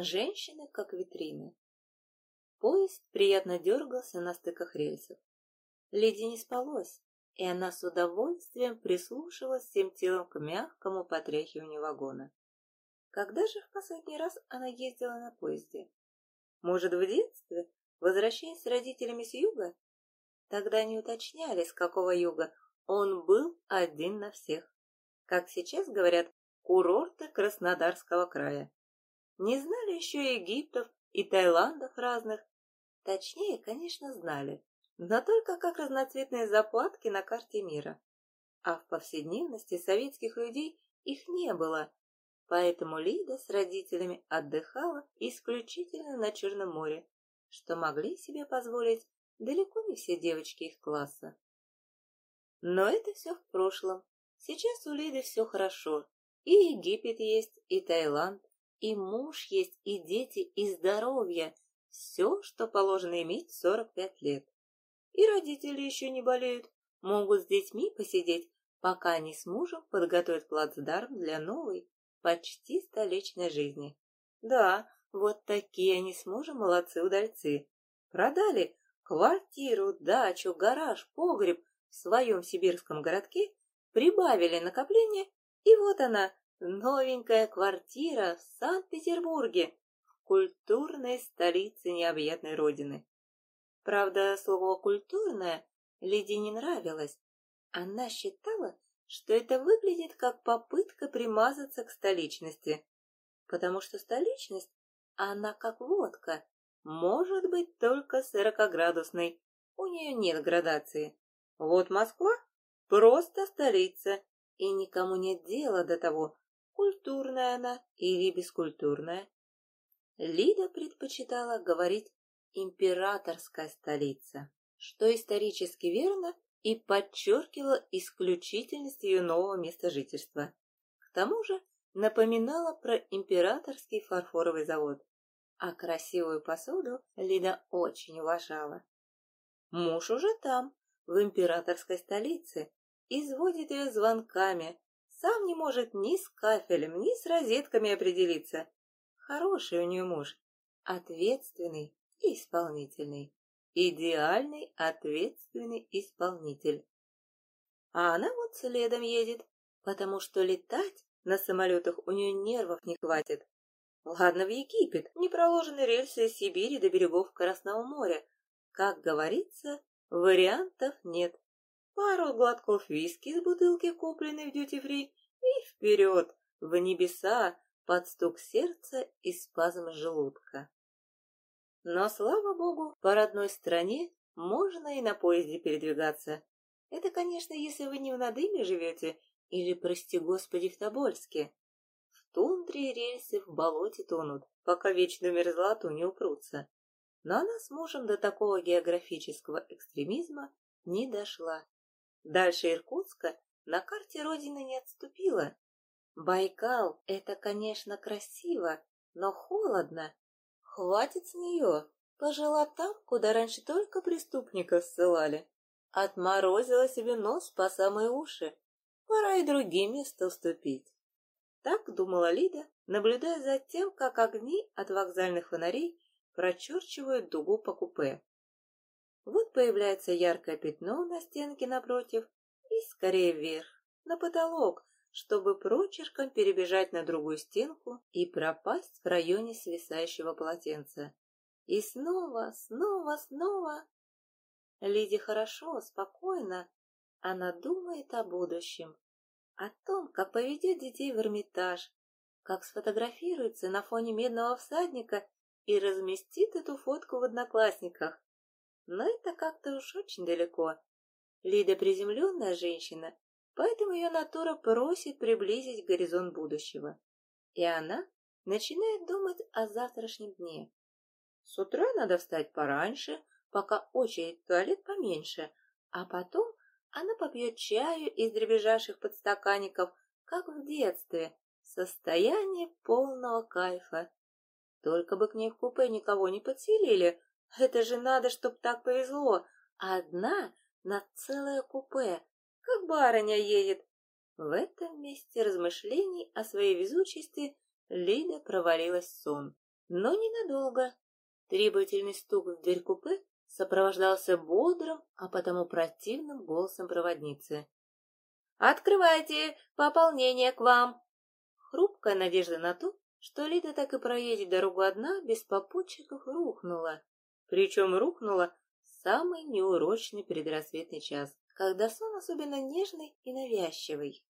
Женщины как витрины. Поезд приятно дергался на стыках рельсов. Леди не спалось, и она с удовольствием прислушивалась всем телом к мягкому потряхиванию вагона. Когда же в последний раз она ездила на поезде? Может, в детстве, возвращаясь с родителями с юга? Тогда не уточняли, с какого юга. Он был один на всех. Как сейчас говорят, курорты Краснодарского края. Не знали еще Египтов и Таиландов разных. Точнее, конечно, знали, но только как разноцветные заплатки на карте мира. А в повседневности советских людей их не было, поэтому Лида с родителями отдыхала исключительно на Черном море, что могли себе позволить далеко не все девочки их класса. Но это все в прошлом. Сейчас у Лиды все хорошо. И Египет есть, и Таиланд, и муж есть, и дети, и здоровье. Все, что положено иметь в 45 лет. И родители еще не болеют, могут с детьми посидеть, пока они с мужем подготовят плацдарм для новой, почти столичной жизни. Да, вот такие они с мужем молодцы-удальцы. Продали квартиру, дачу, гараж, погреб в своем сибирском городке, прибавили накопление, и вот она, новенькая квартира в Санкт-Петербурге, в культурной столице необъятной родины. Правда, слово «культурное» Лиде не нравилось. Она считала, что это выглядит как попытка примазаться к столичности, потому что столичность, она как водка, может быть только сорокоградусной, у нее нет градации. Вот Москва – просто столица, и никому нет дела до того, культурная она или бескультурная. Лида предпочитала говорить императорская столица, что исторически верно и подчеркивало исключительность ее нового места жительства. К тому же напоминала про императорский фарфоровый завод, а красивую посуду Лида очень уважала. Муж уже там, в императорской столице, изводит ее звонками, сам не может ни с кафелем, ни с розетками определиться. Хороший у нее муж, ответственный, и исполнительный. Идеальный ответственный исполнитель. А она вот следом едет, потому что летать на самолетах у нее нервов не хватит. Ладно, в Египет, не проложены рельсы из Сибири до берегов Красного моря. Как говорится, вариантов нет. Пару глотков виски из бутылки, купленной в дьюти-фри, и вперед, в небеса, под стук сердца и спазм желудка. Но, слава богу, по родной стране можно и на поезде передвигаться. Это, конечно, если вы не в Надыме живете или, прости господи, в Тобольске. В тундре рельсы в болоте тонут, пока вечную мерзлоту не упрутся. Но она с мужем до такого географического экстремизма не дошла. Дальше Иркутска на карте Родины не отступила. Байкал — это, конечно, красиво, но холодно, Хватит с нее. Пожила там, куда раньше только преступников ссылали. Отморозила себе нос по самые уши. Пора и другие места уступить. Так думала Лида, наблюдая за тем, как огни от вокзальных фонарей прочерчивают дугу по купе. Вот появляется яркое пятно на стенке напротив и скорее вверх, на потолок, чтобы прочерком перебежать на другую стенку и пропасть в районе свисающего полотенца. И снова, снова, снова. Лиде хорошо, спокойно. Она думает о будущем, о том, как поведет детей в Эрмитаж, как сфотографируется на фоне медного всадника и разместит эту фотку в одноклассниках. Но это как-то уж очень далеко. Лида приземленная женщина Поэтому ее натура просит приблизить горизонт будущего. И она начинает думать о завтрашнем дне. С утра надо встать пораньше, пока очередь туалет поменьше, а потом она попьет чаю из дребезжавших подстаканников, как в детстве, в состоянии полного кайфа. Только бы к ней в купе никого не подселили. Это же надо, чтоб так повезло. Одна на целое купе, как барыня едет. В этом месте размышлений о своей везучести Лида провалилась в сон. но ненадолго. Требовательный стук в дверь купе сопровождался бодрым, а потому противным голосом проводницы. «Открывайте! Пополнение к вам!» Хрупкая надежда на то, что Лида так и проедет дорогу одна, без попутчиков рухнула. Причем рухнула в самый неурочный предрассветный час, когда сон особенно нежный и навязчивый.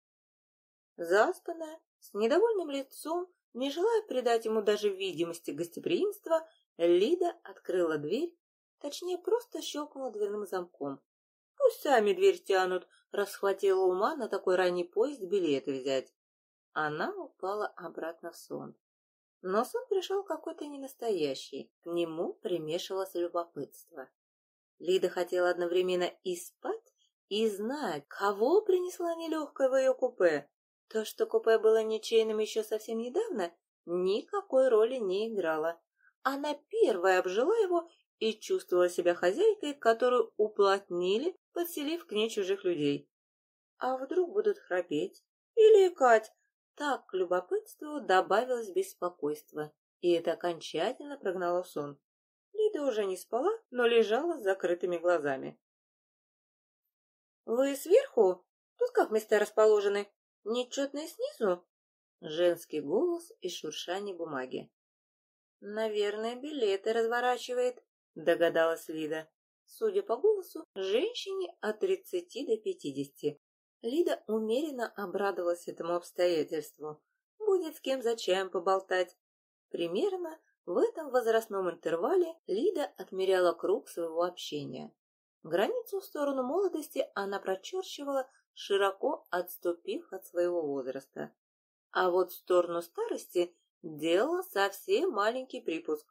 Заспанная, с недовольным лицом, не желая придать ему даже видимости гостеприимства, Лида открыла дверь, точнее, просто щелкнула дверным замком. Пусть сами дверь тянут, расхватила ума на такой ранний поезд билеты взять. Она упала обратно в сон. Но сон пришел какой-то ненастоящий. К нему примешивалось любопытство. Лида хотела одновременно и спать, и знать, кого принесла нелегкая в ее купе. То, что купе было ничейным еще совсем недавно, никакой роли не играло. Она первая обжила его и чувствовала себя хозяйкой, которую уплотнили, подселив к ней чужих людей. А вдруг будут храпеть или икать? Так к любопытству добавилось беспокойство, и это окончательно прогнало сон. Лида уже не спала, но лежала с закрытыми глазами. «Вы сверху? Тут как места расположены? Нечетные снизу?» Женский голос и шуршание бумаги. «Наверное, билеты разворачивает», — догадалась Лида. Судя по голосу, женщине от тридцати до пятидесяти. Лида умеренно обрадовалась этому обстоятельству. Будет с кем за чаем поболтать. Примерно в этом возрастном интервале Лида отмеряла круг своего общения. Границу в сторону молодости она прочерчивала, широко отступив от своего возраста. А вот в сторону старости Делала совсем маленький припуск.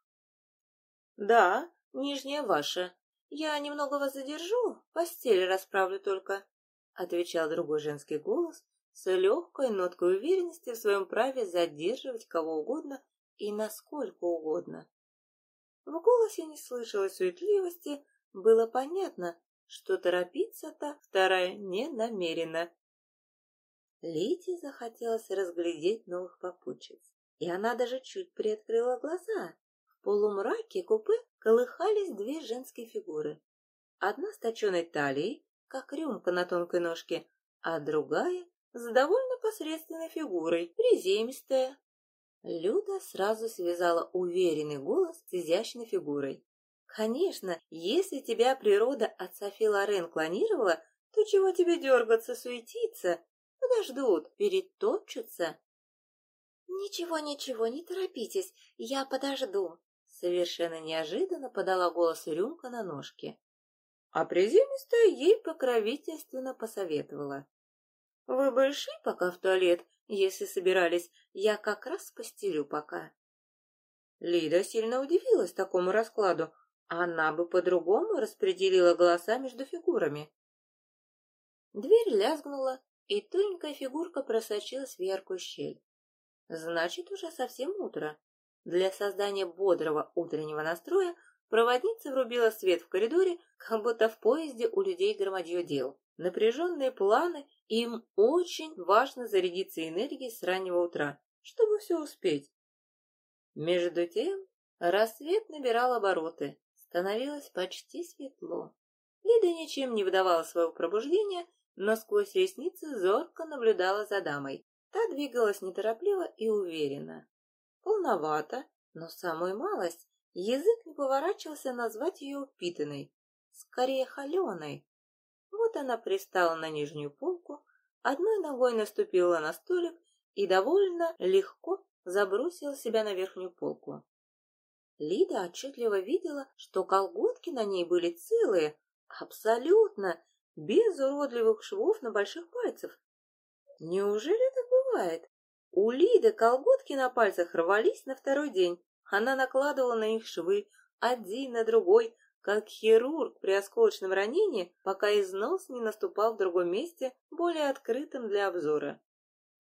«Да, нижняя ваша. Я немного вас задержу, постель расправлю только», — отвечал другой женский голос с легкой ноткой уверенности в своем праве задерживать кого угодно и насколько угодно. В голосе не слышалось суетливости, было понятно, что торопиться-то вторая не намерена. Лите захотелось разглядеть новых попутчиц и она даже чуть приоткрыла глаза. В полумраке купе колыхались две женские фигуры. Одна с точенной талией, как рюмка на тонкой ножке, а другая с довольно посредственной фигурой, приземистая. Люда сразу связала уверенный голос с изящной фигурой. Конечно, если тебя природа от Софи Лорен клонировала, то чего тебе дергаться, суетиться? Подождут, перетопчутся. «Ничего, ничего, не торопитесь, я подожду», — совершенно неожиданно подала голос рюмка на ножке. А приземистая ей покровительственно посоветовала. «Вы бы шли пока в туалет, если собирались, я как раз постелю пока». Лида сильно удивилась такому раскладу, она бы по-другому распределила голоса между фигурами. Дверь лязгнула, и тоненькая фигурка просочилась в яркую щель. Значит, уже совсем утро. Для создания бодрого утреннего настроя проводница врубила свет в коридоре, как будто в поезде у людей громадье дел. Напряженные планы, им очень важно зарядиться энергией с раннего утра, чтобы все успеть. Между тем, рассвет набирал обороты, становилось почти светло. Лида ничем не выдавала своего пробуждения, но сквозь ресницы зорко наблюдала за дамой. Та двигалась неторопливо и уверенно. Полновато, но самую малость. Язык не поворачивался назвать ее упитанной, скорее холеной. Вот она пристала на нижнюю полку, одной ногой наступила на столик и довольно легко забросила себя на верхнюю полку. Лида отчетливо видела, что колготки на ней были целые, абсолютно, без уродливых швов на больших пальцах. Неужели так бывает. У Лиды колготки на пальцах рвались на второй день. Она накладывала на них швы, один на другой, как хирург при осколочном ранении, пока износ не наступал в другом месте, более открытым для обзора.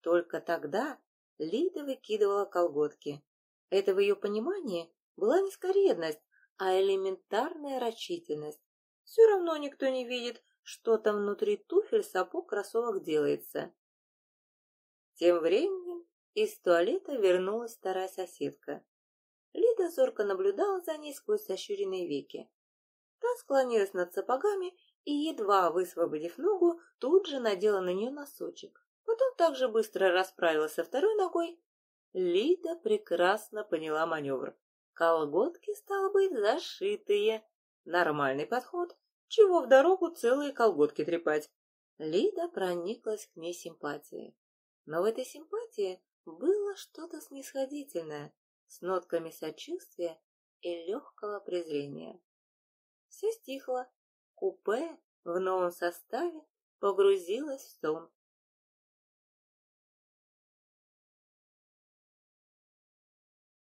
Только тогда Лида выкидывала колготки. Это в ее понимании была не скоредность, а элементарная рачительность. Все равно никто не видит, что там внутри туфель, сапог, кроссовок делается. Тем временем из туалета вернулась вторая соседка. Лида зорко наблюдала за ней сквозь сощуренные веки. Та склонилась над сапогами и, едва высвободив ногу, тут же надела на нее носочек. Потом также быстро расправилась со второй ногой. Лида прекрасно поняла маневр. Колготки, стало быть, зашитые. Нормальный подход. Чего в дорогу целые колготки трепать? Лида прониклась к ней симпатией. Но в этой симпатии было что-то снисходительное, с нотками сочувствия и легкого презрения. Все стихло. Купе в новом составе погрузилось в сон.